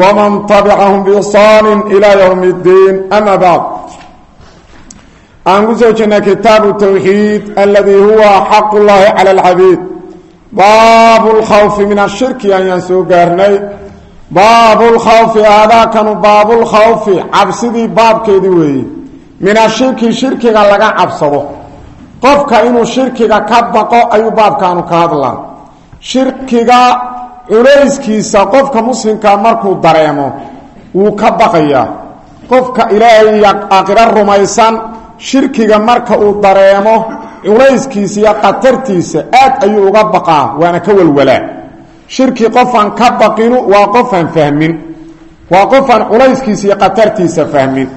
wman tabicahum biisaan ilaa ywm اddiin ama bacd aan ku soo jirnay kitaabu towxiid aladii huwa xaq llahi cala alcabiid baabu lkhawfi min ashirki ayaan soo gaarnay baabu lkhawfi aadaakanu baabulkhawfi cabsidii baabkeedii weeye min ashirki shirkiga laga cabsado qofka inuu shirkiga ka baqo ayuu baabkaanu ka hadlaa culayskiisa qofka muslimkaa markuu dareemo wuu ka baqayaa qofka ilaahay aakhiro rumaysan shirkiga marka uu dareemo culayskiisa iyo khatartiisa aad ayuu uga baqaa waana ka walwalaa. Shirki qofaan ka baqinu waa qofaan fahmin. Waa qofaan culayskiisa iyo khatartiisa fahmin.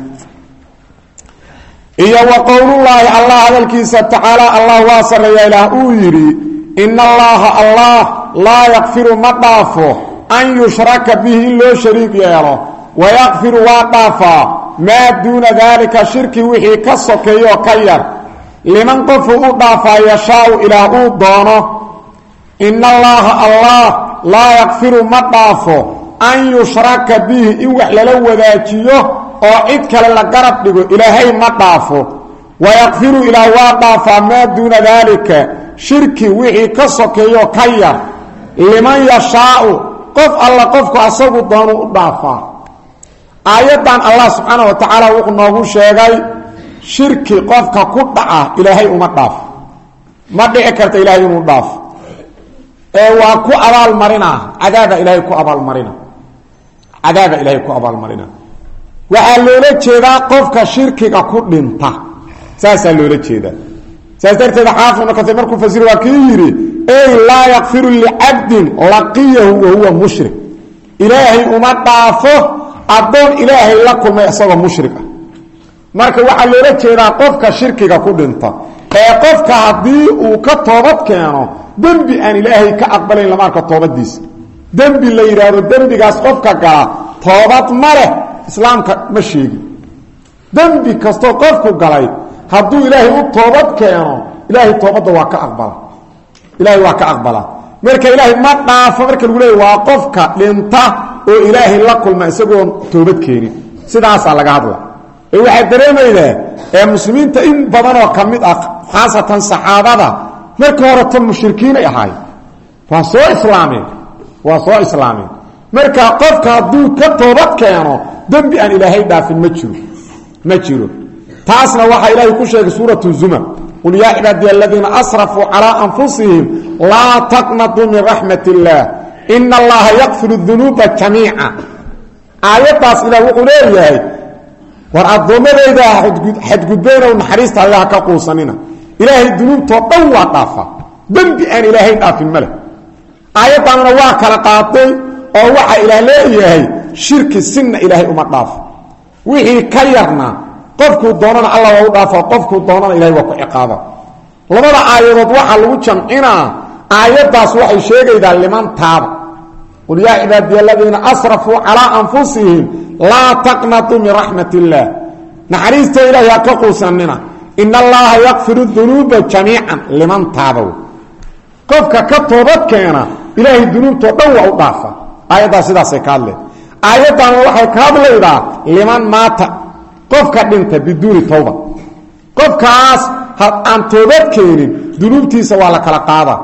Iyo wa qowlullaahi allah hadalkiisa tacaala allah waa sarreeya ilaah uu yidhi in allaha allah laa yakfiru ma dhaafo an yushraka bihi in loo shariig yeelo. Wayakfiru waa dhaafaa maa duuna daalika shirki wixii ka sokeeyoo ka yar. Liman qofuu u dhaafaa yashaau ilaah uu doono in allaha allah laa yakfiru ma dhaafo an yushraka bihi in wax lala wadaajiyo oo cid kale la garab dhigo ilaahay ma dhaafo. Wayakfiru ilaah waa dhaafaa maa duuna daalika shirki wixii ka sokeeyoo ka yar liman yashaau qof alla qofku asagu doonu u dhaafaa aayaddan allah subxaana wa tacaala wuxuu noogu sheegay shirki qofka ku dhaca ilaahay uma dhaafo ma dhici karta ilaahay inuu dhaafo ee waa ku abaalmarina cadaaba ilaahay ku abaalmarina cadaaba ilaahay ku abaalmarina waxaa loola jeedaa qofka shirkiga ku dhinta. Saasaa loola jeedaa saas darteed xaafid ibnu kaiir markuu fasir waa kii yidhi ey laa yakfiru licabdin laqiyahu wahuwa mushrik. Ilaahay uma dhaafo addoon ilaahay la kulmay isagoo mushrik ah. Marka waxaa loola jeedaa qofka shirkiga ku dhinta ee qofka haddii uu ka toobad keeno dembi aan ilaahay ka aqbalayn lama arka toobadiisa dembi la yidhaahdo dembigaas qofka gala toobad ma leh islaamka ma sheegin dembi kastoo qofku galay hadduu ilaahay u toobad keeno ilaahay toobadda waa ka aqbala. Ilaahay waa ka aqbala. Marka ilaahay ma dhaafo marka lagu leeya waa qofka dhinta oo ilaahay la kulma isagoon toobad keenin. Sidaasaa laga hadla ee waxaad dareemaydaa ee muslimiinta in badanoo ka mid ah khaasatan saxaabada marka horeta mushrikiinay ahaay waa soo islaameen. Waa soo islaameen. Marka qofka hadduu ka toobad keeno dembi aan ilaahay dhaafin ma jiro. Ma jiro taasna waxaa ilaahay ku sheegay suuratu zumar. Qul yaa cibaadiya aladiina asrafuu calaa anfusihim laa taqnatuu min raxmat illaah ina allaha yakfiru dunuuba jamiica. Aayaddaas ilah wuxuu leeyahay war addoommadayda xadgudbeynow naxariista allaha ka quusanina. Ilaahay dunuubtoo dhan waa dhaafa. Dembi aan ilaahay dhaafin ma leh. Aayaddaanna waa kala qaaday oo waxaa ilaah leeyahay shirki sinna ilaahay uma wixii ka yarna qofkuu doonana alla waa u dhaafa doonana ilahay waa ku ciqaaba labada aayadood waxaa lagu jamcinaa aayaddaas waxay sheegaydaa liman taaba. Qul yaa cibaadiya aladiina asrafuu calaa anfusihim laa taqnatuu min raxmat illaah naxariista ka quusanina in allaha yakfiru dunuuba jamiican liman taaba qofka ka toobad keena ilaahay dunuubtoo dhan waa u dhaafa. Aayaddaas sidaasay ka hadleen. Waxay ka hadlaydaa liman maata qofka dhinta biduuni tawba. Qofkaas aan toobad keenin dunuubtiisa waa la kala qaada.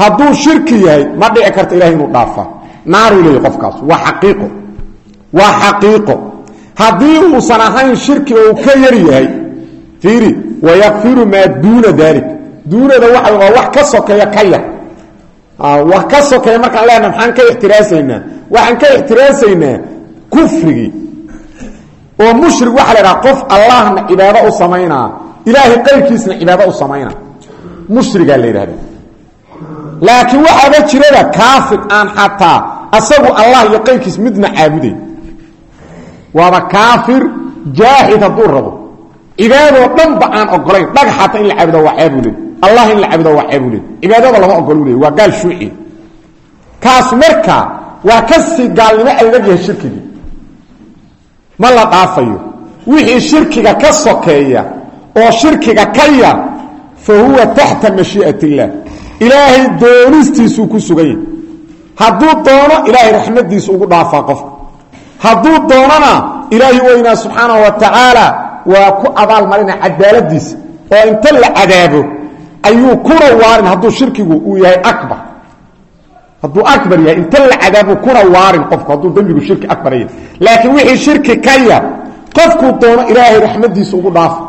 Hadduu shirki yahay ma dhici karta ilahay inuu dhaafa. Naaruu leeyahy qofkaas. Waa xaqiiqo. Waa xaqiiqo. Haddii uusan ahayn shirki oo uu ka yar yahay fiiri wayakfiru maa duuna daalik duunada waa wax ka sokeeya ka yar. Wax ka sokeeya markaan lehna maxaan ka ixtiraasaynaa waxaan ka ixtiraasaynaa kufrigii oo mushrig waxa la dhaha qof allahna cibaado u samaynaa ilaahay qayrkiisna cibaado u samaynaa mushrigaa la yidhahda laakiin waxaaba jirada kaafir aan xataa asagu allah iyo qayrkiis midna caabuday waaba kaafir jaaxid hadduu rabo. Cibaadoo aan ogolayn dhagax hata in la caabudo waa ceebuu leey allah in la caabudo waa ceebuu leey cibaadada lama ogolu waa gaal shuuci. Kaas marka waa ka sii gaalnimo adag yahay shirkigii ma la dhaafayo. Wixii shirkiga ka sokeeya oo shirkiga ka yar fa huwa taxta mashii'at illaah ilaahay doonistiisuu ku sugan yahay. Hadduu doono ilaahay raxmadiisu ugu dhaafaa qofka. Hadduu doonona ilaahi weynaa subxaanahu wa tacaala waa ku abaalmarina cadaaladiisa. Oo inta la cadaabo ayuu kuna waarin hadduu shirkigu uu yahay abar hadduu abar yahay inta la cadaabo kuna waarin qofku hadduu dembigu shirki abar yahay laakiin wixii shirki ka yar qofkuu doono ilaahay raxmadiisa ugu dhaafa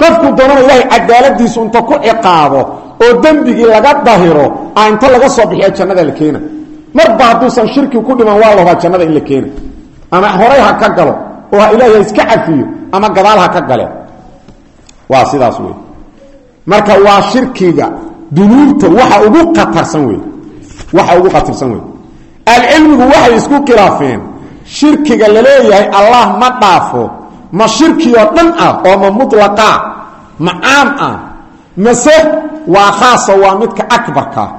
qofkuu doonana ilaahay cadaaladiisu inta ku ciqaabo oo dembigii laga dahiro a inta laga soo bixiya jannada la keena marba hadduusan shirki ku dhiman waa lahubaa jannada in la keena ama horay ha ka galo oo ha ilaahay iska cafiyo ama gadaal ha ka gale. Waa sidaas wey marka waa shirkiga dunuubta waxa ugu atarsan wey waxa ugu khatarsan wey alcilmigu waxay isku khilaafeen shirkiga la leeyahay allah ma dhaafo ma shirki dhan ah oo ma mulaqa ma caam ah mase waa khaaso waa midka akbarkaa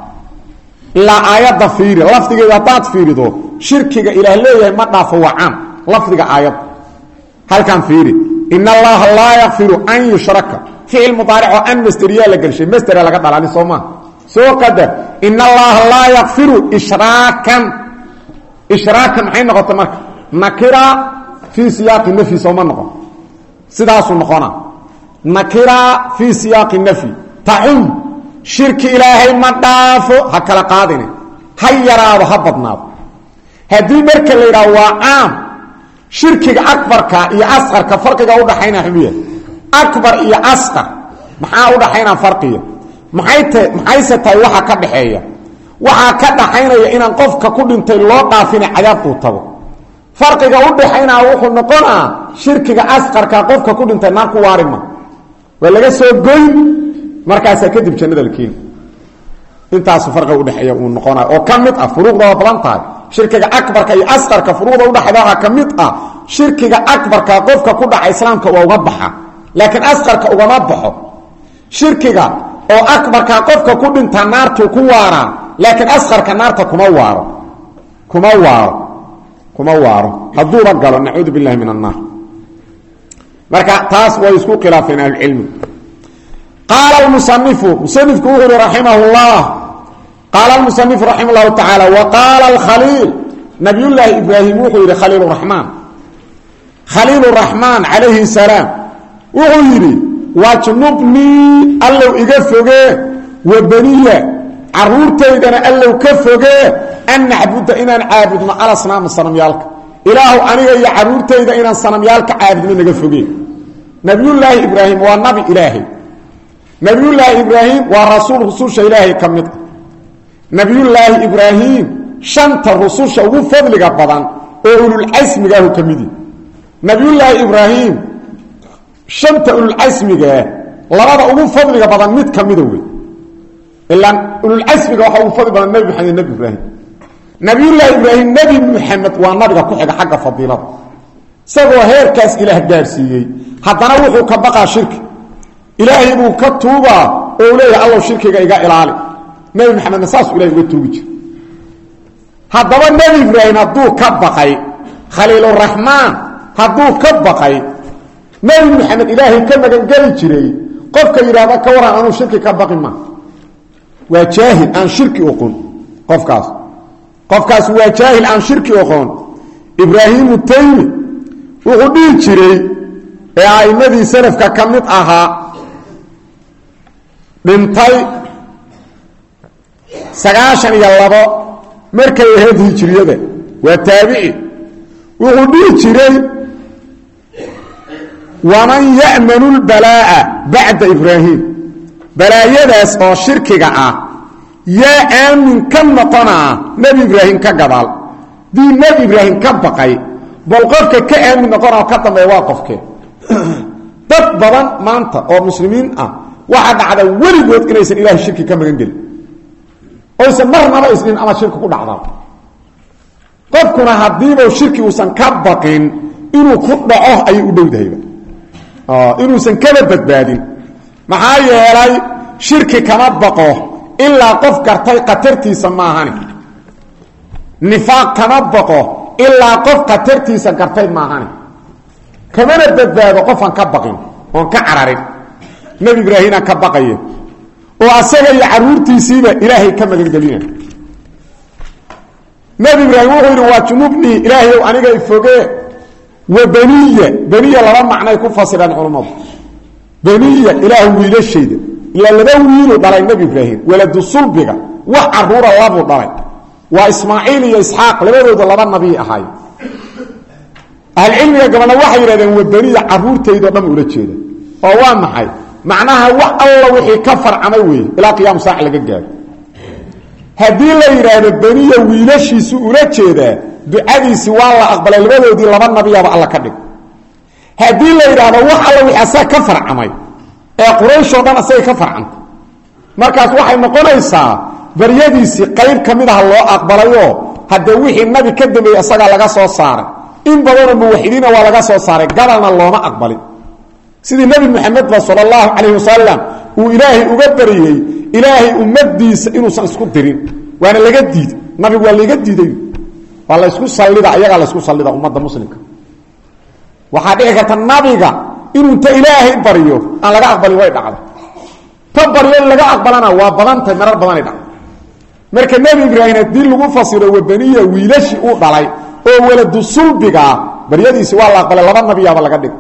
ilaa aayadda fiiri lafdigeeda haddaad fiirido shirkiga ilaah leeyahay ma dhaafo waa caam lafdiga aayadda. Halkan fiiri in allaha laa yakfiru an yushraka. Ficil mudaaric oo an masteriyaa la gelshay mastera laga dhalani soo maa soo qadar in allaha laa yakfiru ishraakan. Ishraakan maxay noqota marka? Nakira fii siyaaqi nafyi sooma noqon. Sidaasuu noqona nakira fii siyaaqi nafyi tacum shirki ilaahay ma dhaafo. Ha kala qaadine. Ha yaraado ha marka la yidhaho waa caam shirkiga akbarka iyo asqarka farqiga udhaxayna xumiya akbar iyo asqar maxaa udhaxayna farqiya maxayse tahay waxa ka dhaxeeya? Waxaa ka dhaxaynaya inaan qofka ku dhintay loo dhaafina cadaabkuu tago. Farqiga udhaxaynaa wuxuu noqonaa shirkiga asqarka qofka ku dhintay naar waarima waa laga soo goyn markaasaa kadib jannada la keeni intaasu farqiga udhexeeya uu noqonay oo ka mid ah furuuqda shirkiga akbarka iyo asqarka furuuqda udhexeeda waxaa ka ah shirkiga akbarka qofka ku dhaca islaamka waa uga baxa. Laakiin asqarka ugama baxo. Shirkiga oo akbarka qofka ku dhinta naartuu ku waaraa laakiin asqarka naarta kuma waaro. Kuma waaro. Kuma waaro. Hadduuba galo nacuudu billahi min annaar marka taas way isku khilaafeen ahlucilmi qaala lmusanifu musanifku wuxuu uhi raximah llah qaala lmusanifu raximah llahu tacaala wa qaala alkhaliil. Nabiyullaahi ibraahim wuxuu yidhi khaliil raxmaan khaliil raxmaan calayhi wajnubnii allow iga fogee wa beniya caruurtaydana allow ka fogee an nacbuda inaan caabudno alasnaama sanamyaalka. Ilaahu aniga iyo caruurtayda inaan sanamyaalka caabudno naga fogee nabiyullaahi ibraahim waa nabi ilaahay. Nabiyullaahi ibraahim waa rasuul rususha ilaahay ka mid ah. Nabiyullaahi ibraahim shanta rususha ugu fadliga badan oo ululcasmigaahu ka midi nabiyullaahi ibraahim shanta ululcasmigaa labada ugu fadliga badan mid ka mida wey. Ilaa ululcasmiga waxaa ugu fadli badan nebi maxamed nebi ibraahim nabiyullaahi ibraahim nebi muxamed waa nabiga ku xiga xagga fadiilada. Isagoo heerkaas ilaah gaadhsiiyey haddana wuxuu ka baqaa shirki ilaahay buu ka tuubaa oo leeyahay allow shirkiga iga ilaali. Nebi maxamedna saasuu ilahay uga tuugi jira haddaba nebi ibraahim hadduu nebi maxamed ilaahay ka magangeli jiray. Qofka yidhaahda ka waran anuu shirki ka baqi ma. Waa jaahil aan shirki oqon qofkaas. Qofkaas waa jaahil aan shirki oqoon ibraahimu taymi wuxuu dhihi jiray ee a'immadii salafka ka mid ahaa dhintay sagaashan iyo labo markay ahayd hijiriyada waa taabici. Wuxuu jiray waman ya'manu lbalaa'a bacda ibraahim balaayadaas oo shirkiga ah yaa aamin ka noqonaa nebi ibraahim ka gadaal dii nebi ibraahim ka baqay bal qofka ka aamin noqonao ka dambeeya waa qofkee dad badan maanta oo muslimiin ah waxaa dhacda weligood inaysan ilahay shirki ka magan gelin oysan marnaba isdhin ama shirki ku dhacdaa qofkuna haddiiba shirki uusan ka baqin inuu ku dhaco ayay u dhowdahayba inuusan kaba badbaadin. Maxaa yeelay shirki kama baqo ilaa qof gartay khatartiisa maahani. Nifaaq kama baqo ilaa qof khatartiisa gartay maahani. Kamana badbaado qofaan ka baqin oon ka cararin. Nebi ibraahimaa ka baqaya oo asaga iyo caruurtiisiiba ilaahay ka magangelina nebi ibraahim wuxuu yidhi waa junubnii ilaahayow aniga wa beniya beniya laba macnay ku fasireen culammadu beniya ilaah wiilashayda ilaa laba wiilu dhalay nebi ibraahim waladu sulbiga. Wax caruura labuu dhalay. Waa ismaaciil iyo isxaaq labadooda laba nabiy ahaay ahlcilmiga gabadha waxay yidhahdeen wa beniya caruurtaydao dhan ula jeeda. Oo waa maxay? Macnaha wax alla wixii ka farcamay weeye ilaa qiyaamu saac laga gaaro. Haddii la yidhaahdo beniya wiilashiisu ula ducadiisi waa la aqbalay labadoodii laba nabiyaba alla ka dhig. Haddii la yidhaahdo wax alla wixii ka farcamay ee qurayshoo dhan asaga ka farcantay markaas waxay noqonaysaa baryadiisii qayb ka mid ah loo aqbalayoo haddee wixii nabi ka dambeeyey asagaa laga soo saaray. In badanoo muwaxidiina waa laga soo saaray gabalna looma aqbalin. Sidii nebi moxamedba sal allahu calayh wasalam uu ilaahay uga baryey ilaahay ummadiisa inuusan isku dirin. Waana laga diiday nabigu waa laga diiday waa laysku sallida ayagaa laysku sallida ummadda muslimka. Waxaa dhici karta nabiga inuu ta ilaahay aan laga aqbalin way dhacda ta baryo in laga aqbalana waa badantahay marar badanay dhacda marka nebi ibraahim haddii lagu fasiro wabaniya wiilashii uu dhalay oo waladu sulbigaa baryadiisi waa la aqbalay laba nabiyaaba laga dhig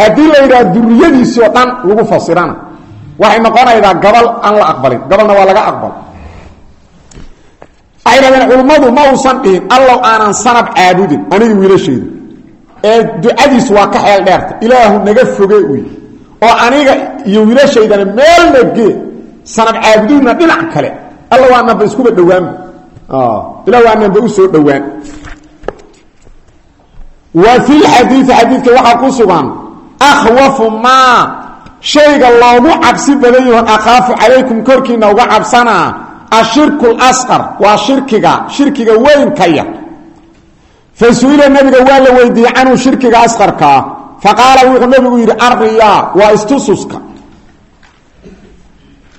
haddii la yidhaha duriyadiisoo dhan lagu fasirana waxay noqonaydaa gabal aan la aqbalin. Gabalna waa laga aqbal waxay dhahdeen culummadu ma uusan dhihin allow aanan sanab caabudin aniga wiilashayda ee ducadiisu waa ka xeel dheerta. Ilaahu naga foge uy oo aniga iyo wiilashaydana meel nagee sanab caabudinna dhinac kale. Alla waananba iskuba dhowaanba ilah waananba u soo dhowaan. Wa fi lxadiii xadiidka waxaa ku sugan akhwafu maa shayga loogu cabsi badan yaho akhaafu calaykum korkiina uga cabsanaa ashirku lasqar waa shirkiga shirkiga weynka yar. Fa su'ila nabiga waa la weydiiyey canhu shirkiga asqarkaa faqaala wuxuu nabigu yidhi arriyaa waa istususka.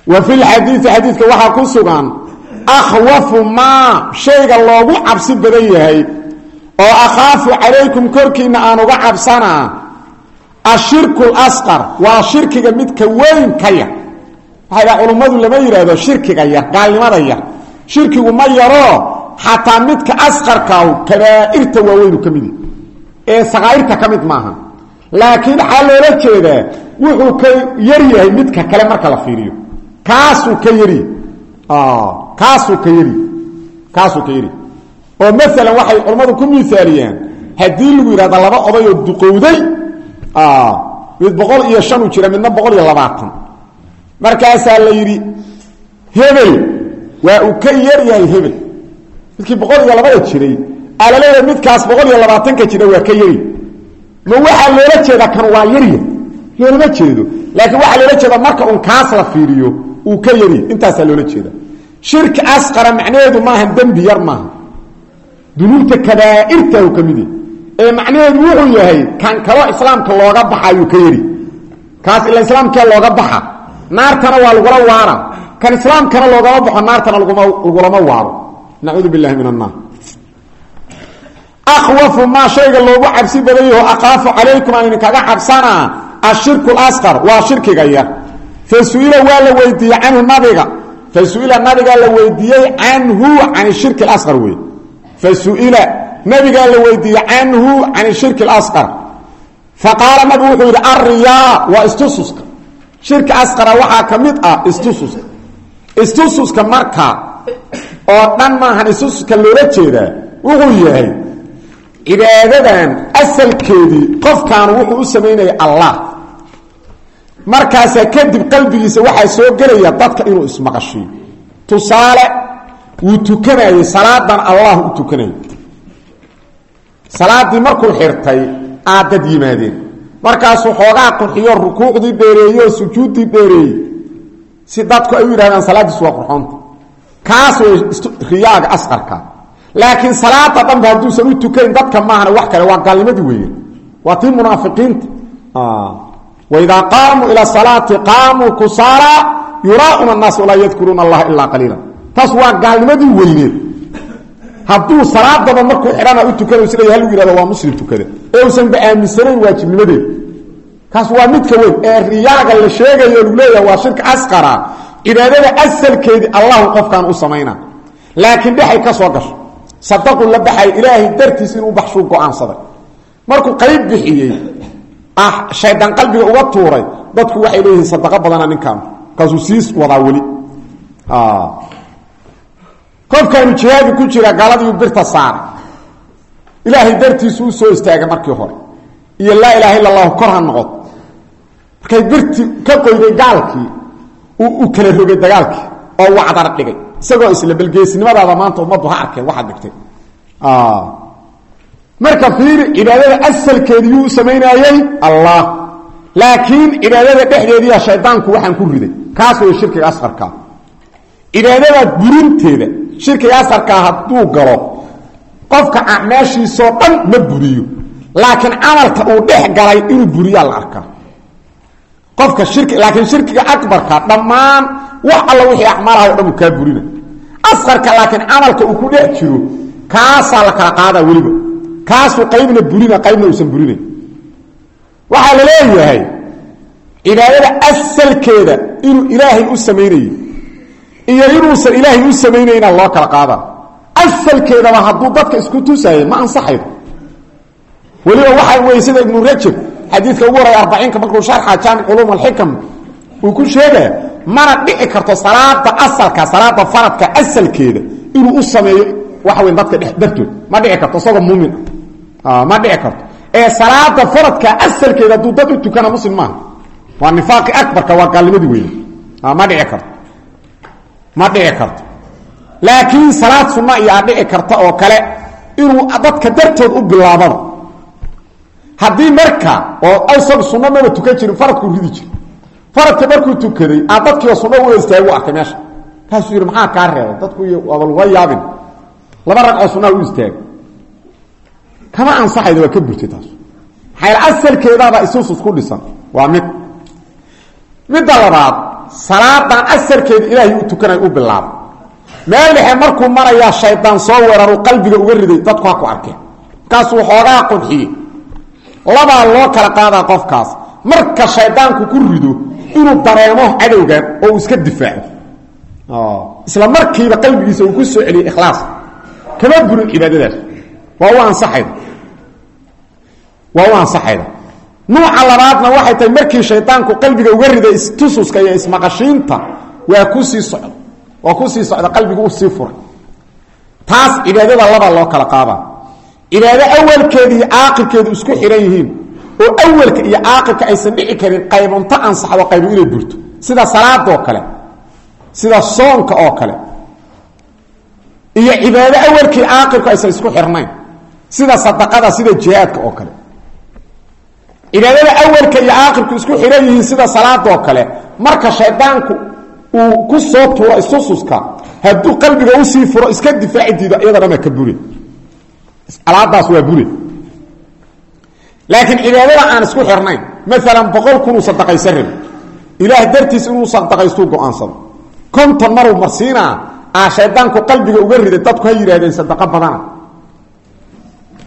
Wa fi lxadiii xadiidka waxaa ku sugan akhwafu maa shayga loogu cabsi badan yahay oo akhaafu calaykum korkiina aan cabsanaa. Ashirku lasqar waa shirkiga midka weyn ka yar dhaha culummadu lama yidhaahdo shirkiga yar gaalnimada yar. Shirkigu ma yaroo xataa midka asqarkaahu kabaa'irta waaweynu ka mid ee sakaa'irta ka mid maaha laakiin waxaa loola wuxuu ka yar yahay midka kale marka la fiiriyo. Kaasuu ka yari. Kaasuu ka yari. Kaasuu ka yari. Oo maalan waxay culammadu ku miaaliyaan haddii lagu yidhahda laba odayoo duqowday mid boqol iyo shan u jira midna boqol iyo labaatan markaasaa la yidhi hebel waa uu ka yar yahay hebel. Midkii boqol iyo labada jiray alaleeya midkaas boqol iyo labaatanka jira waa ka yari. Ma waxaa loola jeedaa kan waa yarya loolama jeedo. Laakiin waxaa loola jeeda marka un kaas la fiiriyo uu ka yari. Intaasaa loola jeeda. Shirki asqara macnaheedu maaha dembi yar maaha dunuubta kabaa'irta u ka mid ee macnaheedu wuxuu yahay kan kaloo islaamka looga baxa ayuu ka yari. Kaas ila islaamkee looga baxa naartana waa lagula waara kan islaamkana loogama baxo naartana lagulama waaro. Nacuudu billahi min annaar akhwafu maa shayga loogu cabsi badan yaho aqaafu calaykum aan idinkaga cabsanaa ashirku lasqar waa shirkiga yar. Fa su'ila waa la weydiiyey canhu nabiga. Fa su'ila nabigaa la weydiiyey canhu can shirki lasqar wey fa su'ila nabigaa la weydiiyey canhu can shirki lasqar faqaala nabigu wuxuu yidhi arriyaa waa istususka shirki asqara waxaa ka mid ah istususka istususka marka oo dhan maahan istususka loola jeedaa wuxuu yahay cibaadadan asalkeedii qofkaanu wuxuu u samaynaya allah. Markaasaa kadib qalbigiisa waxaa soo gelaya dadka inuu ismaqashiyo tusaale wuu tukanayey salaadan allah u tukanayay. Salaadii markuu xirtay aad dad yimaadeen markaasuu xoogaa qurxiyo rukuucdii dheereeyo sujuuddii dheereeyey si dadku ay u yidhahdaan salaaddiisu waa qurxoonta kaas way riyaaga asqarka. Laakiin salaada dhanba hadduusan u tukayn dadka maahana wax kale waa gaalnimadii weeye. Waa tii munaafiqiinta. Waidaa qaamuu ila salaati qaamuu kusaala yuraauna annaas walaa yadkuruuna allaha ilaa qaliila. Taas waa gaalnimadii weyneed salaadaba markuu xidhana u tukana is leeya hal yihahdo waa muslim tukada ee uusanba aaminsanayn waajibnimadeed kaas waa midka weyn ee riyaaga la sheegayo lagu leeyaha waa shirka asqara. Cibaadada asalkeedii allahu qofkaan u samayna. Laakiin dhexay ka soo gasho. Sadaqu la baxay ilaahay dartiis inuu baxshuu go'aansaday. Markuu qayb bixiyey ah shaydaan qalbiga uga tuuray dadku waxay leeyihiin sadaqo badana ninkaan. Kaasuu siis wadaa weli. Qofkaanu jihaadi ku jira gaaladiiu birta saara ilaahay dartiisu u soo istaagay markii hore. Iyo laa ilaaha illa allahu kor ha noqoto markay birti ka qoyday gaalkii u kala rogay dagaalkii oo wacdar dhigay. Isagoo isla balgeesnimadaada maanta ummaddu ha arkeen waxaad dhigtay. Marka fiiri cibaadada asalkeedi yuu samaynaayey allah. Laakiin cibaadada dhexdeediiya shaydaanku waxaan ku riday. Kaas way shirkiga asqarkaa cibaadada burinteeda shirkiga asqarkaa hadduu galo qofka acmaashiisoo dhan ma buriyo laakiin camalka uu dhex galay inuu buriyaa la arkaa. Qofka shirki laakiin shirkiga akbarka dhammaan wax alla wixii acmaalaha o dhan uu kaa burina asqarka laakiin camalka uu ku dhex jiro kaasaa la kala qaadaa weliba. Kaasuu qaybna burina qaybna uusan burinayn waxaa la leeyahay cibaadada asalkeeda inuu ilaahay u samaynayo iyo inuusan ilaahay u samaynayna loo kala qaadaa asalkeedaba hadduu dadka isku tusaayo ma ansaxaydo weliba waxaa wey sida ibnu rajab xadiidka ugu horaya arbaciinka markuu sharxa jaamic culuum alxikam uu ku sheegaya mana dhici karto salaada asalka salaada faradka asalkeeda inuu u sameeyo waxa wey dadka dartood. Ma dhici karto isagoo muumin. Ah ma dhici karto. Ee salaada faradka asalkeeda hadduu dad tukana muslim waa nifaaqi akbarka waa gaalnimadii weyne ma dhici karto. Ma dhici karto laakiin salaad sunna iyo a dhici karta oo kale inuu dadka dartood u bilaababa haddii marka oo awsag sunno maba tukan jirin faradkuu ridi jiri faradka markuu tukaday aa dadkiioo sunno wada istaagu arkay meesha. Kaasuu yidhi maxaa kaa reebay? Dadku waaba luga yaabin. Laba ragcoo sunnaha u istaagay kama ansaxayda waa ka burtay taas. Maxaa asalkeedaaba isusus ku dhisan. Waa mid. Midda labaad salaadan asalkeeda ilaahay u tukanay u bilaaba meel dhexe markuu marayaa shaydaan soo weeraru qalbiga uga riday dadku ha ku arkeen. Markaasuu xoogaa qodxiyey labaa loo kala qaadaa qofkaas. Marka shaydaanku ku rido inuu dareemo cadowgan oo iska difaaco. Isla markiiba qalbigiisa uu ku soo celiyey ikhlaas. Kama burin cibaadadaas. Waa u ansaxayda. Waa u ansaxayda. Nuuca labaadna waxay tahay markii shaydaanku qalbiga uga riday istususka iyo ismaqashiinta waa ku sii socda waa ku sii socda qalbigu u sii furay. Taas cibaadada laba loo kala qaada. Cibaado awalkeeda iyo caaqibkeedu isku xihan yihiin oo awalka iyo caaqibka aysan dhici karin qaybunto ansaxdo qaybu inay burto. Sida salaadoo kale sida soonka oo kale iyo cibaado awalkii caaqibka aysan isku xirnayn. Sida sadaqada sida jihaadka oo kale. Cibaadada awalka iyo caaqibku isku xihan yihiin sida salaadoo kale. Marka shaydaanku uu ku soo tuuro isususka hadduu qalbiga u sii furo iska difaaci diido iyada dhama ka bure alaadaas waa bure laakiin cibaadada aan isku xirnayn maalan boqol kunuu sadaqaysan rabi ilaah dartiis inuu sadaqaystuu go'aansado. Konton maruu marsiinaa aa shaydaanku qalbiga uga riday dadku ha yidhahdeen sadaqo badana.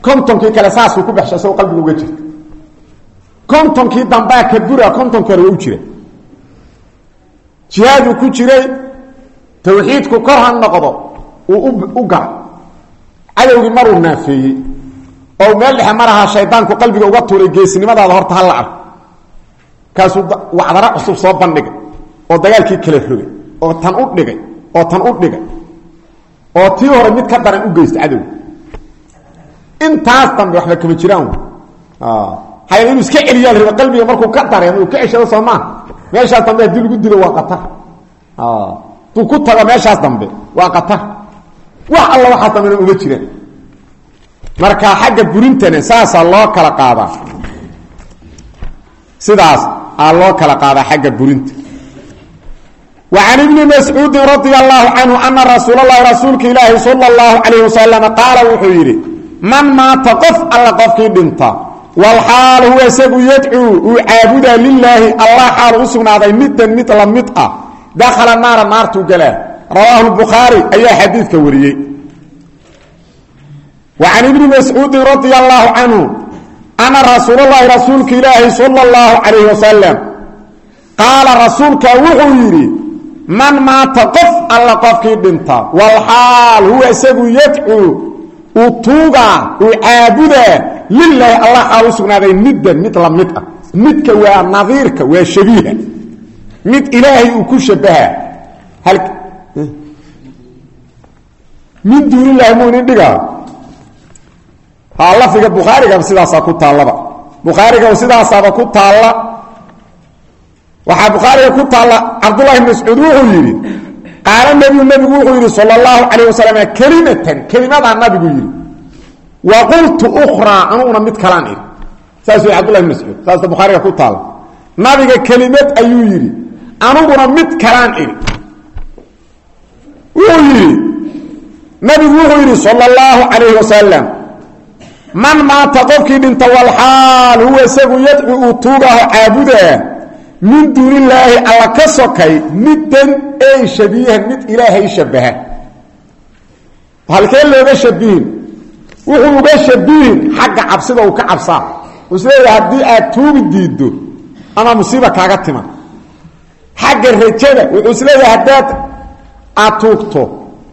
Kontonkii kale saasuu ku baxsha isagoo qalbiga uga jirta. Kontonkii dambaa ka bura kontonkii hore waa u jira jihaaduu ku jiray tawxiidku kor ha noqdo uu u gara cadowgii maruu naafeeyey oo meel dhexe shaydaanku qalbiga uga tuuray geesinimadaada horta hala arko kaasuu wacdaro cusub soo bandhigay oo dagaalkii kala rogay oo tan u dhigay oo tan u dhigay oo tii hore mid ka daran u geysta cadowga intaas dambe waxba kama jiraan. Hay inuu iska celiyaa la raba qalbiga markuu ka dareemo uu ka ceshado soo meeshaas dambe haddii lagu dilo waa qatar. Duu ku tago meeshaas dambe waa qatar. Wax alla waxaas dambena uma jiraan marka xagga burintana saasaa loo kala qaadaa. Sidaas aa loo kala qaadaa xagga burinta. Can ibni mascuudin radia allahu canhu ana rasuul allahi rasuulka ilaahi sala allahu calayhi wasalam qaala wuxuu yidhi man maata qof dhinta walxaal huwa isagu yadcuu uu caabudaa lilaahi allah xaalu u sugnaaday middan mid la mid ah. Dakhala naara naartuu galaa. Rawaahu bukhaari ayaa xadiidka wariyey. Wa can ibni mascuudin radia allaahu canhu ana rasuulalahi rasuulka ilaahi sala اllahu calayh wasalam qaala rasuulka wuxuu yidhi man maata qof alla qofkii dhinta walxaal huwa uu tuugaa uu caabudaa lilaahi allah xaal u sugnaaday middan mid la mid ah. Midka waa nadiirka waa shabiiha. Mid ilaahay uu ku shabaha. Min duunilahi mu inin dhigaa? Ha lafdiga bukhaarigaba sidaasaa ku taallaba. Bukhaarigaba sidaasaaba ku taalla. Waxaa bukhaariga ku taalla cabdullahi mascuud wuxuu yidhi qaala nebiyu nebigu wuxuu yidhi sala allahu calayh wasalam kelimatan kelimadaa nabigu yidhi. Wa qultu ukhraa anuguna mid kalaan idhi. Saasuu yidhi cbdullahi bn mascuud saasta bukhaariga ku taalla nabiga kelimad ayuu yidhi anuguna mid kalaan idhi. Wuxuu yidhi nabigu wuxuu yidhi sala allahu calayhi wasalam man maata qofkii min duunillaahi alla ka sokay middan ey shabiihan mid ilaahay shabaha halkee looga shabihin? Wuxuu uga shabihin xagga cabsida uu ka cabsaa. Uu is leeyahay haddii aad tuugi diiddo ama musiiba kaaga tima xagga rajada wuxuu is leeyahay haddaad aad tuugto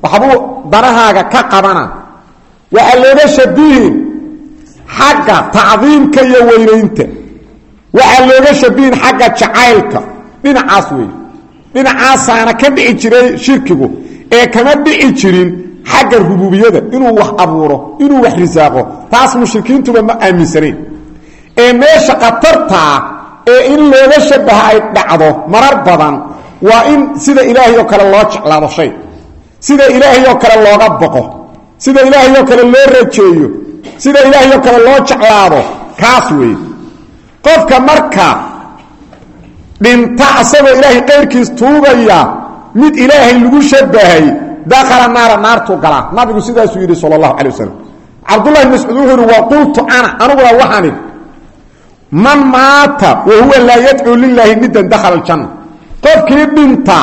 waxbuu danahaaga ka qabana waxaa looga shabihin xagga tacdiimka iyo weynaynta waxaa looga shabihin xagga jacaylka. Dhinacaas wey dhinacaasaana ka dhici jiray shirkigu. Ee kama dhici jirin xagga rububiyada inuu wax abuuro inuu wax risaaqo. Taas mushrikiintuba ma aaminsanayn. Ee meesha khatartaa ee in looga shabaha ay dhacdo marar badan waa in sida ilaahay oo kale loo jeclaado shay. Sida ilaahay oo kale looga boqo. Sida ilaahay oo kale loo rajeeyo. Sida ilaahay oo kale loo jeclaado. Kaas weeye qofka marka dhinta asagoo ilaahay qayrkiis tuugaya mid ilaahay lagu shabahay dakhala naara naartuu galaa. Nabigu sidaasuu yidhi sal allahu calay wasalam cabdullahi bn mascuud wuxuu yihi wa qultu ana aniguna waxaan man maata wa huwa laa yadcuu lilaahi middan dakhala aljanna. Qofkii dhinta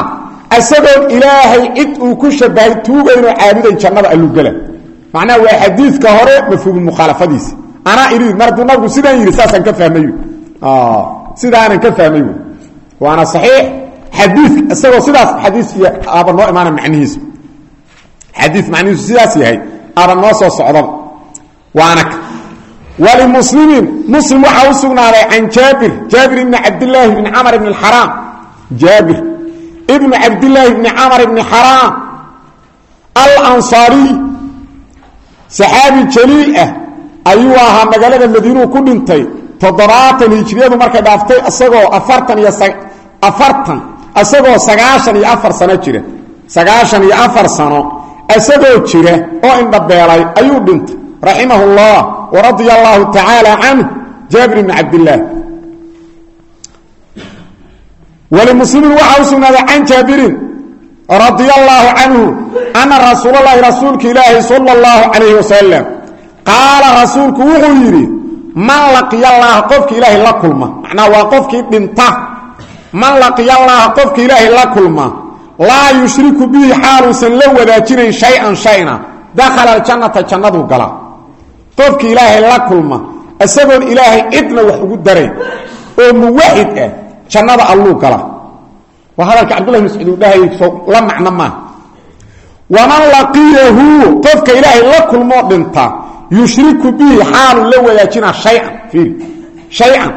isagoon ilaahay cid uu ku shabahay tuugaynoo caabudayn jannada allugala macnaha waa xadiidka hore mafhuumu mukhaalafadiisa. Anaa idhi mar hadduu sidaan yidhi saasaan ka fahmay sidaanan ka fahmay wy waana saxiix xadii isagoo sidaas xadiis iyo aaba noo imaana macnihiisu xadii macnihiisu sidaas yahay aaba noo soo socdaba waana ka walimuslimin muslim waxaa u sugnaaday can jaabir jaabir ibni cabdillaahi bni camar ibni xaraam jaabir ibnu cabdillaahi bni camar ibni xaraam alansaariy saxaabi jaliil ah ayuu ahaa magaalada madiinuu ku dhintay toddobaatan hijriyadu markay dhaaftay isagoo afartan iyo afartan isagoo sagaashan iyo afar sano jira. Sagaashan iyo afar sano isagoo jira oo indhabeelay ayuu dhintay. Raximah اllah waradia allahu tacaala canh jaabir bni cabdillaah walimuslimin waxaa u sugnaaday can jaabirin radia allaahu canhu ana rasuulalahi rasuulka ilaahi sala اllahu calayhi wasalam qaala rasuulku wuxuu yidhi man laqiya allaaha qofki ilaahay la kulma. Macnaa waa qofkii dhinta. Man laqiya allaaha qofki ilaahay la kulma. Laa yushriku bihi xaaluusan la wadaajinayn shay-an shayna. Dakhala aljannata jannaduu galaa qofki ilaahay la kulma. Isagoon ilaahay cidna wax ugu darayn oo muwaxid ah jannada alluu gala. Waa hadalka cabdullahi mascuud uu dhahay la macno maaha waman laqiyahu qofka ilaahay la kulmoo dhinta yushriku bihi xaalu la wadaajina hayan shay-an.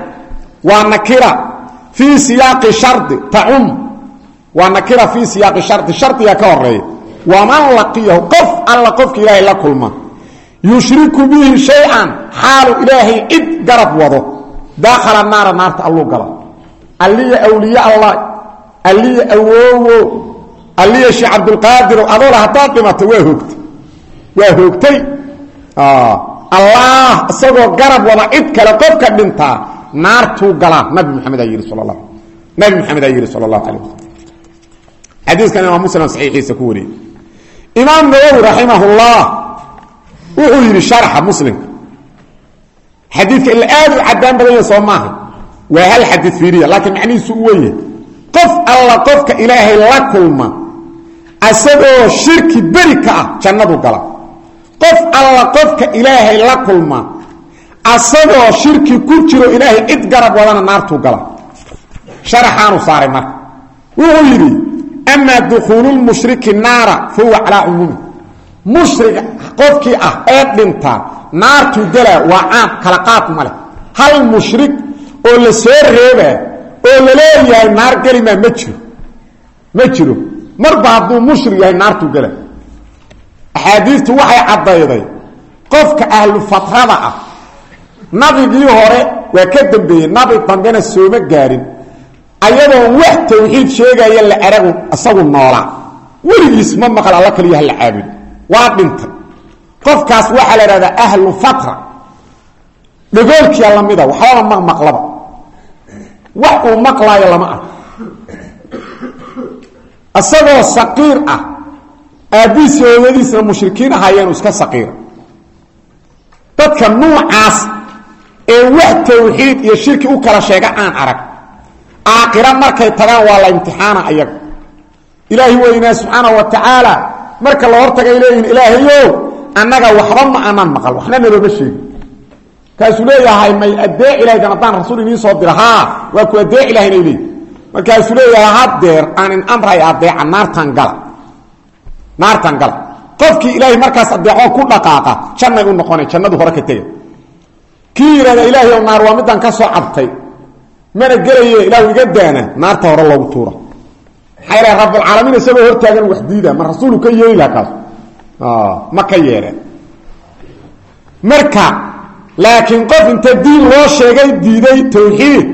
Waa nakira fii siyaaqi shardi tacum waa nakira fii siyaaqi shardi shardiga ka horreeya waman laqiyahu qof alla qofka ilaahay la kulma. Yushriku bihi shay-an xaalu ilaahay cid garab wado. Daakhala naara naarta alluu gala alliya awliye allah alliya awoowo alliya sheekh cabdulqaadiro adoola haddaad dhimato waa allah isagoo garab wada cid kale qofka dhintaa naartuu galaa nabi maxamed aa yidhi sal nabi maxamed aa yidhi sala allahu alay wasalam xadiiskan imaam muslim saxiixiisa ku wariyey imaam nawowi raximah llah wuxuu yidhi sharxa muslimka xadiidka ila aad u cadaan badan yahay soo maaha. Waa hal xadiid fiiriya laakiin macnihiisu u ah gala qof alla qofka ilaahay la kulma asagoo shirki ku jiro ilaahay cid garab wadana naartuu gala. Sharaxaanu saaray marka. Wuxuu yidhi amaa dukhuululmushriki naara fa huwa calaa cumuumi mushrig qofkii ah ee dhinta naartuu galaa waa caam kala qaad ma leh. Hal mushrig oo la soo reebaa oo la leeyahay naar gelimaa ma jiro. Ma jiro. Marba hadduu mushrig yahay naartuu gala axaadiistu waxay caddayday qofka ahlu fatrada ah nabigii hore waa ka dambeeyey nabi dambena sooma gaarin ayadoon wax tawxiid sheegaya la aragu isagu noolaa weligiis ma maqal alla kaliya ha la caabud waa dhintay qofkaas waxaa la idhahdaa ahlu fatra. Dhagoolkiia lamida waxbaba ma maqlaba. Wax uu maqlaayo lama ah. Isagoo saqiir ah aabbihiisi hooyadiisna mushrikiin ahaayeenu iska saqiira dadka nuucaas ee wax tawxiid iyo shirki u kala sheega aan arag. Aakhira markay tagaan waa la imtixaana ayaga. Ilaahi weynaa subxaana wa tacaala marka la hortagay leeyihiin ilaahayow annaga waxba ma anaan maqal waxna nalooma sheegin. Kaasuu leeyahay may adeeci lahaydeen haddaan rasuul iniin soo dira haa waa ku adeeci lahayn ay leeyihiin markaasuu leeyahay hadeer aanin amray adeeca naartan gala naartan gala qofkii ilaahay markaas adeecoo ku dhaqaaqa jannay u noqona jannadu hore ka tega kii ilaahay ow naar waa midaan ka soo cabtay. Mana gelaye ilaahu iga daana. Naarta hore loogu tuura maxaa ilaha rabulcaalamiin isagoo hortaagan wax diida ma rasuulu ka yeeli laha kaas? Ma ka yeeleen marka laakiin qof inta diin loo sheegay diiday tawxiid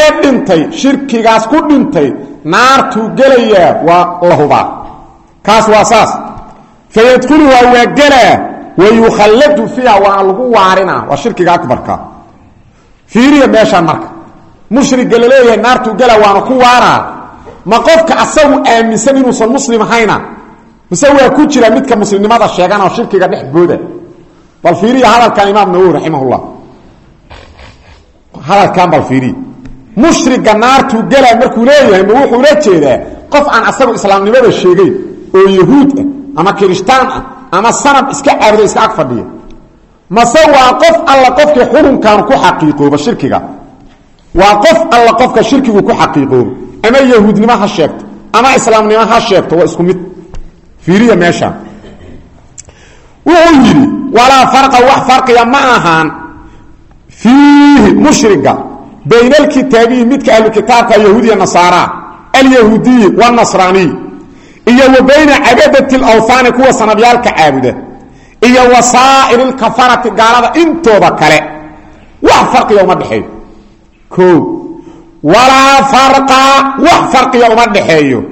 ee dhintay shirkigaas ku dhintay naartuu gelayaa waa la hubaa kaas waa saas. Fayadkuluhaa waa gelaa wayukhalladu fiiha waana lagu waarinaa waa shirkiga abarka fiiriya meeshaan marka. Mushriga la leeyahay naartuu gela waana ku waaraa ma qofka asagu aaminsan inuusan muslim ahayna? Mise waa ku jira midka muslimnimada sheegana oo shirkiga dhex booda? Bal fiiriya hadalkan imaam nawowi raximahullah. Hadalkan bal fiiriya mushriga naartuu gelaa markuu leeyahay ma wuxuu la jeedaa qof aan asagu islaamnimada sheegeyn oo yahuud ah ama kirishtaan ah ama sanab iska caabudo iska ag fadhiya. Mase waa qof alla qofkii xurunkan ku xaqiiqooba shirkiga. Waa qof alla qofka shirkigu ku xaqiiqooba ama yahuudnimo ha sheegto ama islaamnimo ha sheegto waa isku mid. Fiiriya meeshaan wuxuu yidhi walaa farqa wax farqiya ma ahaan fiihi mushriga bayna alkitaabiyi midka ahlu kitaabka yahuudiya nasaara alyahuudiyi wanasraaniy iyo wa bayna cabadati lawhaani kuwa sanabyaalka caabuda iyo wa saa'iri lkafarati gaalada intooda kale. Wax farqiya uma dhexeeyo. O walaa farqa wax farqiya uma dhexeeyo.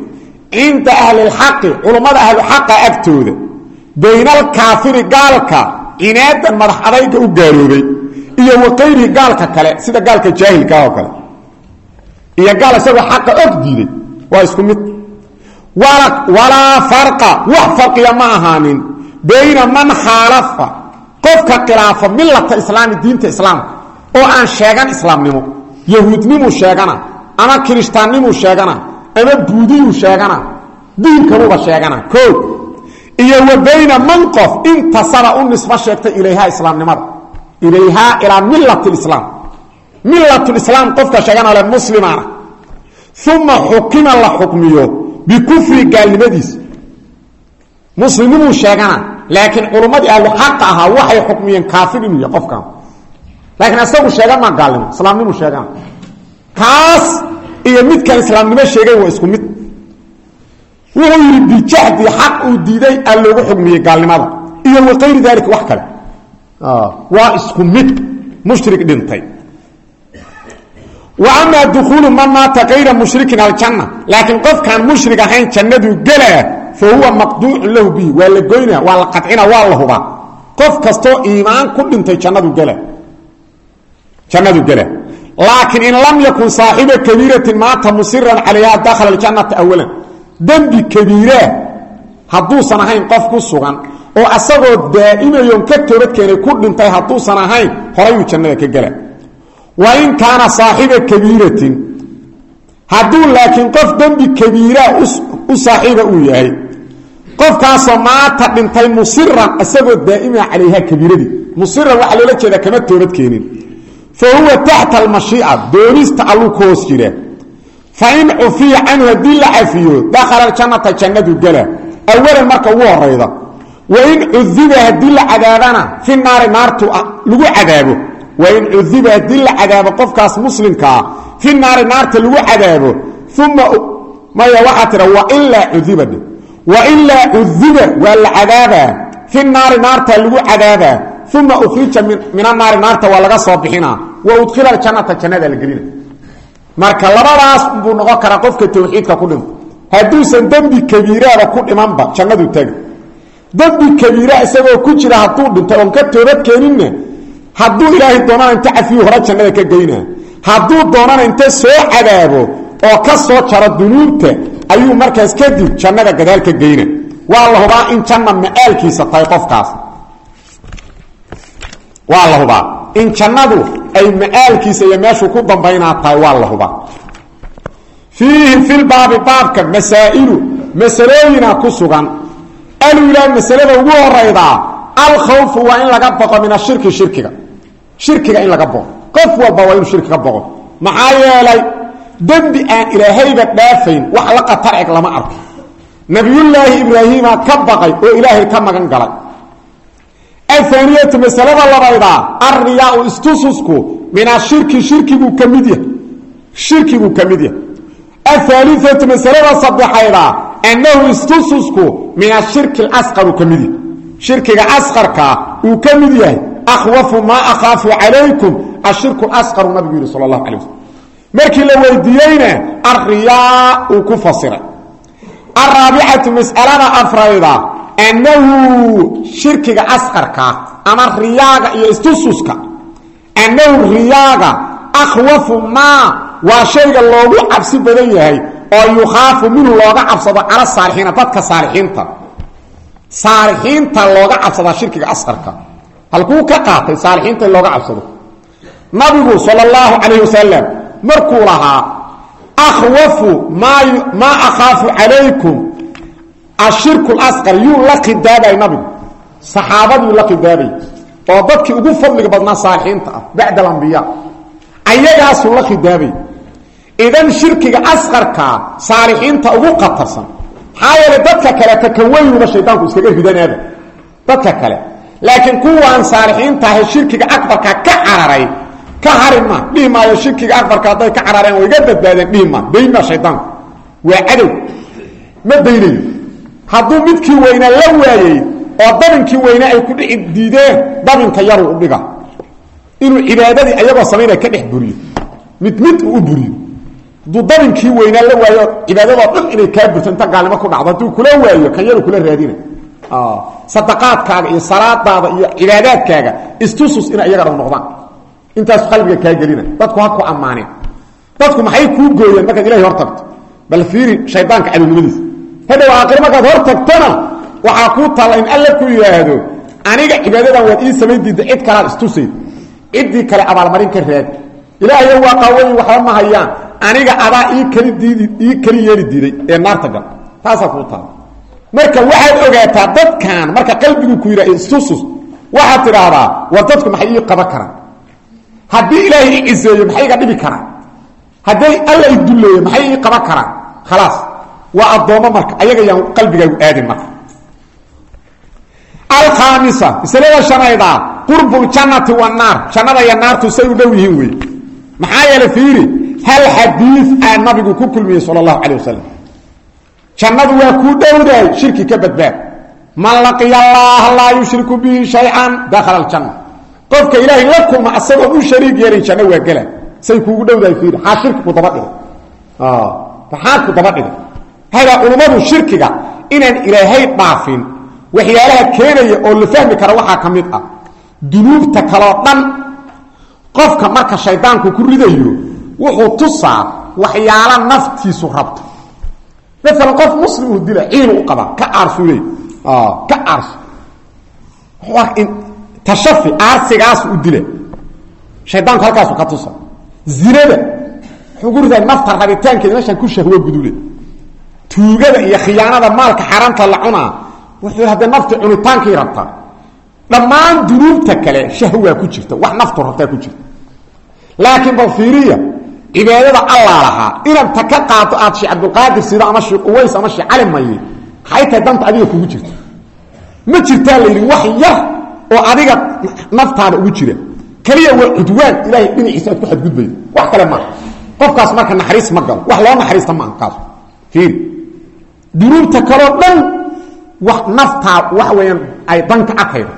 Cinda ahli lxaqi culummada ahluxaqa agtooda bayna alkaafiri gaalka cinaadan madax adayga u gaaloobay iyo wa qayrihi gaalka kale sida gaalka jaahilkaah oo kale. Iyo gaal isagoo xaqa og waa isku mid walaa farqa. Wax farqiya ma ahaanin. Bayna man khaalafa. Qofka khilaafa milata islaami diinta islaamka. Oo aan sheegan islaamnimo. Yahuudnimuu sheegana. Ama kirishtaannimuu sheegana. Ama buudiyuu sheegana. Diinkanuuba sheegana. O iyo wa bayna man qof intasaba u nisbo sheegtay ilayhaa islaamnimada. Ilayhaa ilaa milat lislaam milatulislaam qofka sheegana le muslimaana. Uma xukima la xukmiyo bikufri gaalnimadiisa muslimnimuu sheegana laakiin culummadii ahlu xaqa ahaa waxay xukmiyeen kaafir inuu yahay qofkan laakiin asagu sheegan maa gaalnimo islaamnimu sheegana kaas iyo midkan islaamnimo sheegay waa isku mid wuxuu yidhi bijahdi xaq uu diiday aa loogu xugmiyey gaalnimada iyo wa kayri daalika wax kale waa isku mid mushrik dhintay amaa dukuulu man maata kayra mushrikin aljanna laakiin qofkaan mushrig ahayn jannaduu gelaa fa huwa maqduucun lahu bihi. Waa la goynaa waa la qadcina waa la hubaa. Qof kastoo iimaan ku dhintay jannadu gela jannadu gela laakiin in lam yakun saaxiba kabiiratin maata musiran calayha dakhala aljannata awalan dembi kabiiraa hadduusan ahayn qof ku sugan oo asagoo daa'imayoon ka toobadkeenay ku dhintay wa in kaana saaxiba kabiiratin. Hadduu laakiin qof dembi kabiiraa u saaxiiba uu yahay qofkaasoo maata dhintay musiran isagoo daa'ima calayha kabiiradii musiran waxaa loola jeedaa kama toobadkeenin fa huwa taxta almashiica doonista alluu ka hoos jira. Fa in cufiya canhu haddii la cafiyo dakhala aljannata jannadu gala. Awalan marka ugu horayda wa in cudiba haddii la cadaabana fi naari wa in cudiba haddii la cadaabo qofkaas muslimkaa fi naari naarta lagu cadaabo uma maya waxaa tira wailaa cudiba wailaa cudiba waa la cadaabaa fi naari naarta lagu cadaabaa uma ukhrija min anaari naarta waa laga soo bixinaa wa udkhila jannata jannada la gelina. Marka labadaas buu noqon karaa qofka tawxiidka ku dhinto hadduusan dembi kabiiraaba ku dhimanba jannadu tagi dembi kabiira isagoo ku jira hadduu dhinto oon ka toobad keeninna hadduu ilaahay doonana inta cafiyu hore jannada ka geyna. Hadduu doonana inta soo cadaabo oo ka soo jaro dunuubta ayuu markaas kadib jannada gadaal ka geyna. Waa la in janna ma-aalkiisa tahay qofkaas. Waa la in jannadu ay ma-aalkiisa iyo meeshuu ku dambaynaa tahay waa la hubaa. Fiihi filbaabi baabka masaa'ilu masalooyina ku sugan. Alulaa masalada ugu horaydaa alkhawfu waa in laga boqo min ashirki shirkiga shirkiga in laga boqo. Qof walba waa inuu shirki ka boqo. Maxaa yeelay dembi aan ilaahayba dhaafayn wax la qatar eg lama arko. Nabiyullaahi ibraahiima ka baqay oo ilaahay ka magan galay. Ahaniyatu masalada labaydaa alriyaau istususku min ashirki shirkiguu ka mid yahay. Shirkiguu ka mid yahay. Ahaaliatu masalada saddexaydaa annahu istususku uu ka yahay akhwafu maa akhaafu calaykum ashirku asqaru nabigu yihi sal allahu alay waslm markii la weydiiyeyna alriyaa uu ku fasiray araabicatu mas'alada afrayda annahu shirkiga asqarkaa ama riyaaga iyo istususka annahu riyaaga akhwafu maa waa shayga loogu cabsi badan yahay oo yukhaafu minhu looga cabsado cala saalixiina dadka saalixiinta saalixiinta looga cabsadaa halkuu ka qaatay saalixiinta in looga cabsado. Nabigu sala allahu calayh wasalam markuu lahaa akhwafu maa akhaafu calaykum ashirku lasqar yuu la khidaabay nabigu. Saxaabaduu la khidaabay oo dadkii ugu fadliga badnaa saalixiinta ah bacda alambiya ayagaasuu la idan shirkiga asqarkaa saalixiinta ugu qatarsan maxaa dadka kale takawayuba shaydaanku iskaga ridanaaba dadka kale laakiin kuwaan saalixiinta ahe shirkiga akbarka ka cararay. Ka hari ma dhihi maayo shirkiga akbarka hadday ka carareen way ga badbaadeen dhihi ma. Cadow. Ma daynayo hadduu midkii weynaa la waayey oo dabinkii weynaa ay ku dhici diideen dabinka yaruu u dhiga inuu cibaadadii ayagoo samaynaya ka dhex buriyo. Mid mid u buriyo. Hadduu dabinkii weynaa la waayo cibaadadoo dhan inay kaa burto inta ku dhacdo kula waayo kan yaru kula raadina sadaqaadkaaga iyo salaadaada iyo cibaadaadkaaga istusus ina iyaga dhan noqdaan intaas qalbiga kaa gelina dadku ha ku ammaanin dadku maxay kuu gooyeen markaad ilahay hor bal fiiri shaydaanka cadownimadiisa hadhow aakhire markaad hor tagtona waxaa kuu taalla in alla ku yidhaahdo aniga cibaadadan waad ii samayn diidda cid kalaad istusayd ciddii kale abaalmarin ka raad ilaahayo waa qaawayin waxba ma hayaan aniga adaa ii kali diidi ii kali yeeli diiday ee naarta gal taasaa kuu taalla marka waxaad ogaataa dadkan marka qalbigu ku yidha istusus waxaad tidhaahdaa war dadku maxay ii qaban karaan? Haddii ilaahay i maxay iga karaan? Hadday alla i maxay ii karaan? Khalaas. Waa addoommo marka ayaga yaan qalbigaagu aadin marka. Alkhaamisa masalada shanaydaa qurbu ljannati wannaar jannada iyo naartu say u dhow yihiin wey maxaa yeele fiiri hal xadiid aa nabigu ku kulmiyey sala allahu calay jannadu waa kuu dhowdahay shirki ka badbaad. Man laqiya allaha laa yushriku bihi shay-an dakhala aljanna. Qofka ilaahay la kulma asagoon u shariig yeelin janno waa gela say kuugu dhowdahay fiiri. Xaa shirki ku daba dhigay maxaa ku daba dhigay shirkiga inaan ilaahay dhaafin waxyaalaha keenaya oo la fahmi kara waxaa ka mid ah dunuubta kaloo dhan. Qofka marka shaydaanku ku ridayo wuxuu tusaa waxyaala naftiisu rabto maalan qof muslim uu dila ciinu u qabaa ka aarsu leey ka aarso tashafi aarsigaasu u dila shaydaanku halkaasu ka tusa zinada. Wuxuu ku ridaa nafta rabitaankeeda meeshaan ku shahwo gudule. Tuugada iyo khiyaanada maalka xaaraamta la cunaa. Wuxuu haddee nafti cunitaankii rabtaa dhammaan dunuubta kale shahwaa ku jirta wax naftu rabtaa ku jirta. Laakiin cibaadada allaa lahaa. Inaad ta ka qaato aad sheekh cabdulqaadir sida ama sheekh uways ama sheekh cali maye danta adiga kugu jirta ma jirtaa la yidhi wax yar oo adiga naftaada ugu jira. Keliya waa cudwaan ilaahay dhinaciisa aad ku xadgudbaydo wax kale maaha qofkaas marka naxariis ma galo. Wax loo naxariista maaha kaas fiiri. Dunuubta kaloo dhan wax naftaa waxa weeyaan ay danka arkaydo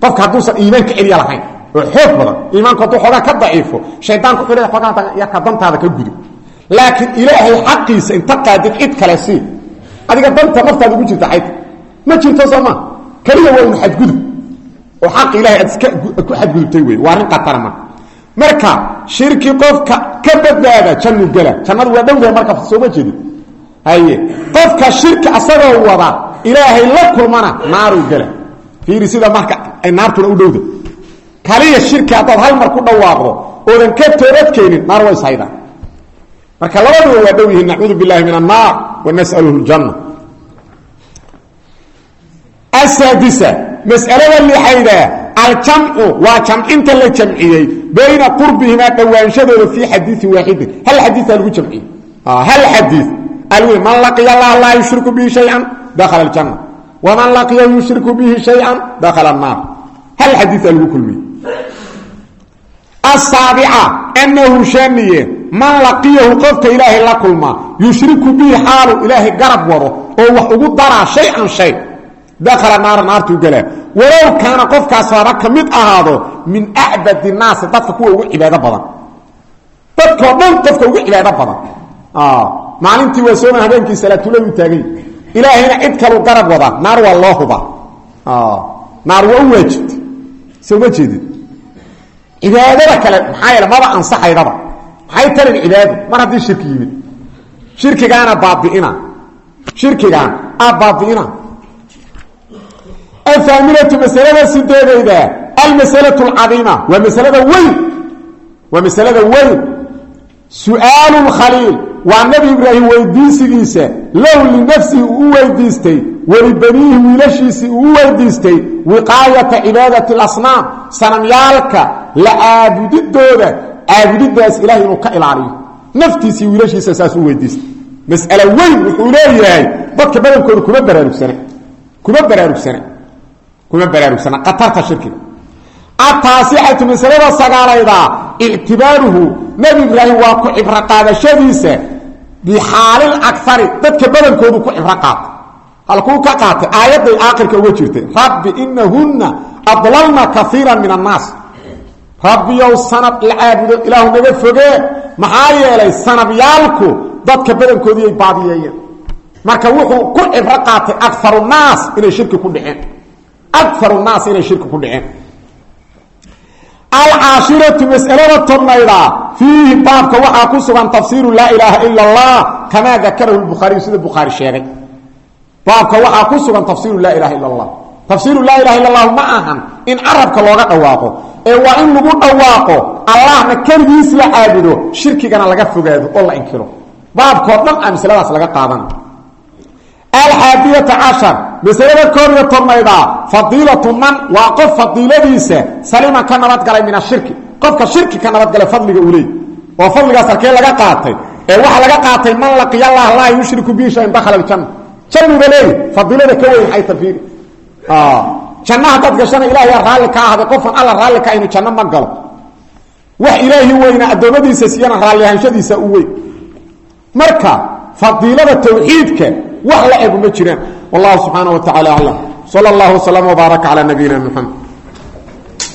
qofka hadduusan iimaanka celiya lahayn oo xoog badan. Iimaanku hadduu xoogaa ka daciifo shaydaanku wuxuu leeyahay xoogaa yarka dantaada ka gudo. Laakiin ilaahay xaqiisa inta qaadid cid kale sii adiga danta naftaada ugu jirta xayta. Ma jirto soo ma? Keliya waa un xadgudub oo xaq ilahay aad iska ku xadgudubtay wey waa arrin qatara marka marka shirki qofka ka badbaada jannu gela jannadu waa dhowdahay marka sooma jeedin. Haye qofka shirki asagoo wada ilaahay la kulmana naaruu gela fiiri sida marka naartuna u dhowda kaliya shirki haddaad hal mar ku dhawaaqdo oodan ka toobadkeenin naar way saydaan marka labaduba waa dhow yihiin nacuudu billahi min annaar wa nas'aluhu ljanna asaadisa mas'alada lixayda aljamcu waa jamcinta la jamciyey bayna qurbihimaa dhowaanshadooda fii xadiiin waaxidin. Hal xadiia lagu jamciyey hal xadii alwi man laqiya allah laa yushriku bihi shayan dakhala aljanna. Waman laqiya yushriku bihi shayan dakhala annaar. Hal xadiia lagu kulmiyey asaabica anahu shaniye man laqiyahu qofka ilaahay la yushriku bihi xaalu ilaahay garab wado oo wax ugu daraa shay-an shay dakhala naara naartuu galaa walow kaana qofkaas haba ka mid ahaado min acbad naasi dadka ugu cibaado badan. Dadkao dhan qofka ugu cibaado badan. Maalintii waa sooma habeenkii salaatuladu taagay. Ilaahayna cid kalu garab wada naar waa loo huba. Naar waa u cibaadada kale maxaa yeele maba ansaxaydaba maxay tarin cibaado mar haddii shirki yimid. Shirkigaana baabi'ina. Shirkigaan aa baabi'ina. Athaaminatu masalada sideedayda almasalatu alcadiima waa masalada weyn. Waa masalada weyn waa nebi ibraahim weydiisigiisa low linafsihi uu weydiistay welibaniihi wiilashiisii uu u weydiistay wiqaayata cibaadati alasnaam sanamyaalka la caabudidooda caabudidaas ilahay inuu ka ilaaliyo. Naftiisii wiilashiisa saas u weydiistay. Mas'alo weyn wuxuu leeyahay dadka badankooda kuma baraarugsana kuma baraarugsana kuma baraarugsana atarta shirkiga. Ataasixatu masalada sagaalayda ictibaaruhu nebi ibraahim waa ku cibro qaadashadiisa bixaalil akari dadka badankoodu ku cibro qaata halkuu ka qaatay aayadday aakhirka uga jirtay rabbi inahunna adlalna kaiira min annaas. Rabbiyow sanab la ilaahu naga fogee maxaa yeelay sanabyaalku dadka badankoodiyay baadiyeeyeen marka wuxuu ku cibro qaatay akaru naas inay shirki ku dhiceen. Akaru naas inay shirki ku dhiceen alcaashiratu masalada tobnayda fiihi baabka waxaa ku sugan tafsiiru laa ilaaha ila allah kamaa dakarahu bukhaariyu sida bukhaari sheegay. Baabka waxaa ku sugan tafsiiru laa ilaha illa allah. Tafsiiru laa ilaha illa allahu ma ahan in carabka looga dhawaaqo ee waa in lagu dhawaaqo allahna keligiis la caabudo shirkigana laga fogaado oo la inkiro. Baabkao dhan a masaladaas laga qaadana masalada koob iyo tobnayda fadiilatu man waa qof fadiiladiisa salima ka nabadgalay min ashirki qofka shirki ka nabadgalay fadliga uu leey oo fadligaas halkee laga qaatay ee waxaa laga qaatay man laqiya allah laa yushriku bihi shayan dakhala aljanna jannuba leeyi fadiilada ka weyn maxay tafiiri janna haddaad gashana ilaahyaa raalli ka ahday qofkan alla raalli ka aynu janno ma galo wax ilaahi weyna addoommadiisa siiyana raalli ahaanshadiisa u weyn wax la egu ma jiraan. Wallahu subxaana wa tacala aclam sala allahu waslama wbaaraka calaa nabiyina muxamed